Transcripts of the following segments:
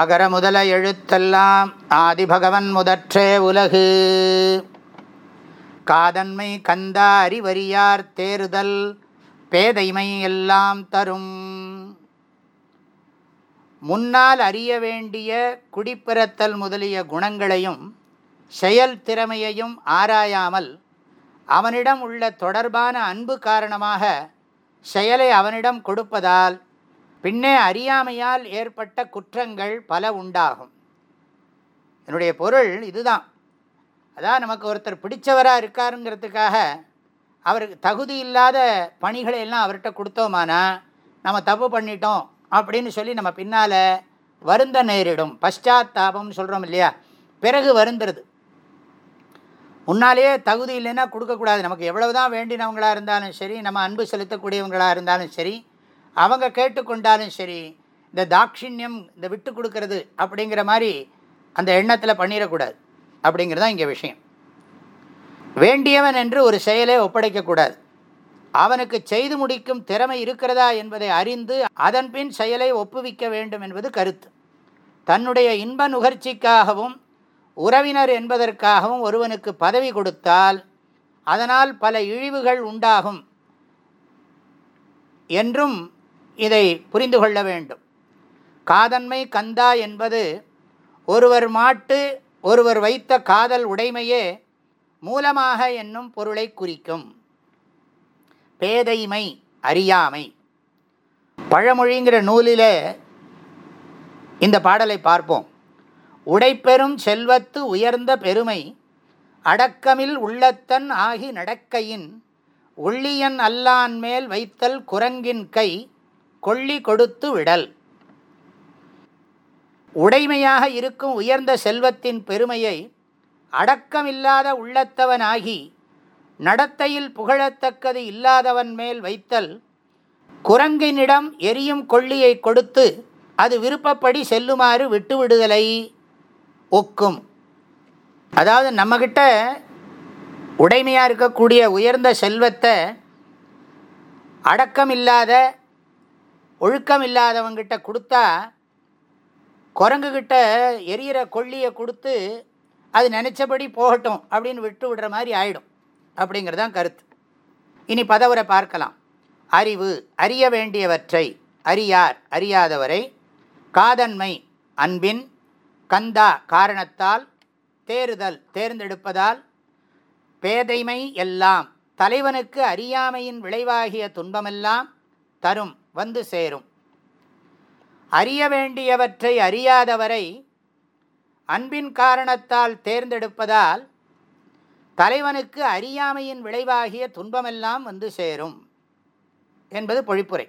அகர முதல எழுத்தெல்லாம் ஆதிபகவன் முதற்றே உலகு. காதன்மை கந்தா அறிவறியார் தேறுதல் பேதைமை எல்லாம் தரும். முன்னால் அறிய வேண்டிய குடிப்பிறத்தல் முதலிய குணங்களையும் செயல் திறமையையும் ஆராயாமல் அவனிடம் உள்ள தொடர்பான அன்பு காரணமாக செயலை அவனிடம் கொடுப்பதால் பின்னே அறியாமையால் ஏற்பட்ட குற்றங்கள் பல உண்டாகும். என்னுடைய பொருள் இதுதான். அதான் நமக்கு ஒருத்தர் பிடிச்சவராக இருக்காருங்கிறதுக்காக அவருக்கு தகுதி இல்லாத பணிகளை எல்லாம் அவர்கிட்ட கொடுத்தோமானா நம்ம தப்பு பண்ணிட்டோம் அப்படின்னு சொல்லி நம்ம பின்னால் வருந்த நேரிடும். பశ్చాத்தாபம்னு சொல்கிறோம் இல்லையா? பிறகு வருந்துறது. முன்னாலேயே தகுதி இல்லைன்னா கொடுக்கக்கூடாது. நமக்கு எவ்வளவு தான் வேண்டினவங்களாக இருந்தாலும் சரி நம்ம அன்பு செலுத்தக்கூடியவங்களாக இருந்தாலும் சரி அவங்க கேட்டுக்கொண்டாலும் சரி இந்த தாட்சிணியம் இந்த விட்டு கொடுக்கறது அப்படிங்கிற மாதிரி அந்த எண்ணத்தில் பண்ணிடக்கூடாது. அப்படிங்கிறது தான் இங்கே விஷயம். வேண்டியவன் என்று ஒரு செயலை ஒப்படைக்கக்கூடாது அவனுக்கு செய்து முடிக்கும் திறமை இருக்கிறதா என்பதை அறிந்து அதன்பின் செயலை ஒப்புவிக்க வேண்டும் என்பது கருத்து. தன்னுடைய இன்ப நுகர்ச்சிக்காகவும் உறவினர் என்பதற்காகவும் ஒருவனுக்கு பதவி கொடுத்தால் அதனால் பல இழிவுகள் உண்டாகும் என்றும் இதை புரிந்து கொள்ள வேண்டும். காதன்மை கந்தா என்பது ஒருவர் மாட்டு ஒருவர் வைத்த காதல் உடைமையே மூலமாக என்னும் பொருளை குறிக்கும். பேதைமை அறியாமை. பழமொழிங்கிற நூலிலே இந்த பாடலை பார்ப்போம். உடைப்பெரும் செல்வத்து உயர்ந்த பெருமை அடக்கமில் உள்ளத்தன் ஆகி நடக்கையின் உள்ளியன் அல்லான் மேல் வைத்தல் குரங்கின் கை கொள்ளி கொடுத்து விடல். உடைமையாக இருக்கும் உயர்ந்த செல்வத்தின் பெருமையை அடக்கமில்லாத உள்ளத்தவனாகி நடத்தையில் புகழத்தக்கது இல்லாதவன் மேல் வைத்தல் குரங்கினிடம் எரியும் கொள்ளியை கொடுத்து அது விருப்பப்படி செல்லுமாறு விட்டுவிடுதலை ஒக்கும். அதாவது நம்மக்கிட்ட உடைமையாக இருக்கக்கூடிய உயர்ந்த செல்வத்தை அடக்கமில்லாத ஒழுக்கம் இல்லாதவங்கிட்ட கொடுத்தா குரங்குகிட்ட எரியிற கொள்ளியை கொடுத்து அது நினச்சபடி போகட்டும் அப்படின்னு விட்டு விடுற மாதிரி ஆயிடும். அப்படிங்கிறதான் கருத்து. இனி பதவரை பார்க்கலாம். அறிவு அறிய வேண்டியவற்றை அறியார் அறியாதவரை காதன்மை அன்பின் கந்தா காரணத்தால் தேறுதல் தேர்ந்தெடுப்பதால் பேதைமை எல்லாம் தலைவனுக்கு அறியாமையின் விளைவாகிய துன்பமெல்லாம் தரும் வந்து சேரும். அறிய வேண்டியவற்றை அறியாதவரை அன்பின் காரணத்தால் தேர்ந்தெடுப்பதால் தலைவனுக்கு அறியாமையின் விளைவாகிய துன்பமெல்லாம் வந்து சேரும் என்பது பொழிப்புரை.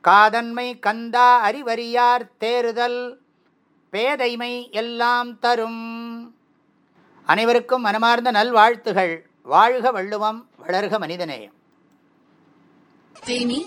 காதன்மை கந்தா அறிவறியார் தேறுதல் பேதைமை எல்லாம் தரும். அனைவருக்கும் மனமார்ந்த நல்வாழ்த்துகள். வாழ்க வள்ளுவம் வளர்க மனிதநேயம். தேனி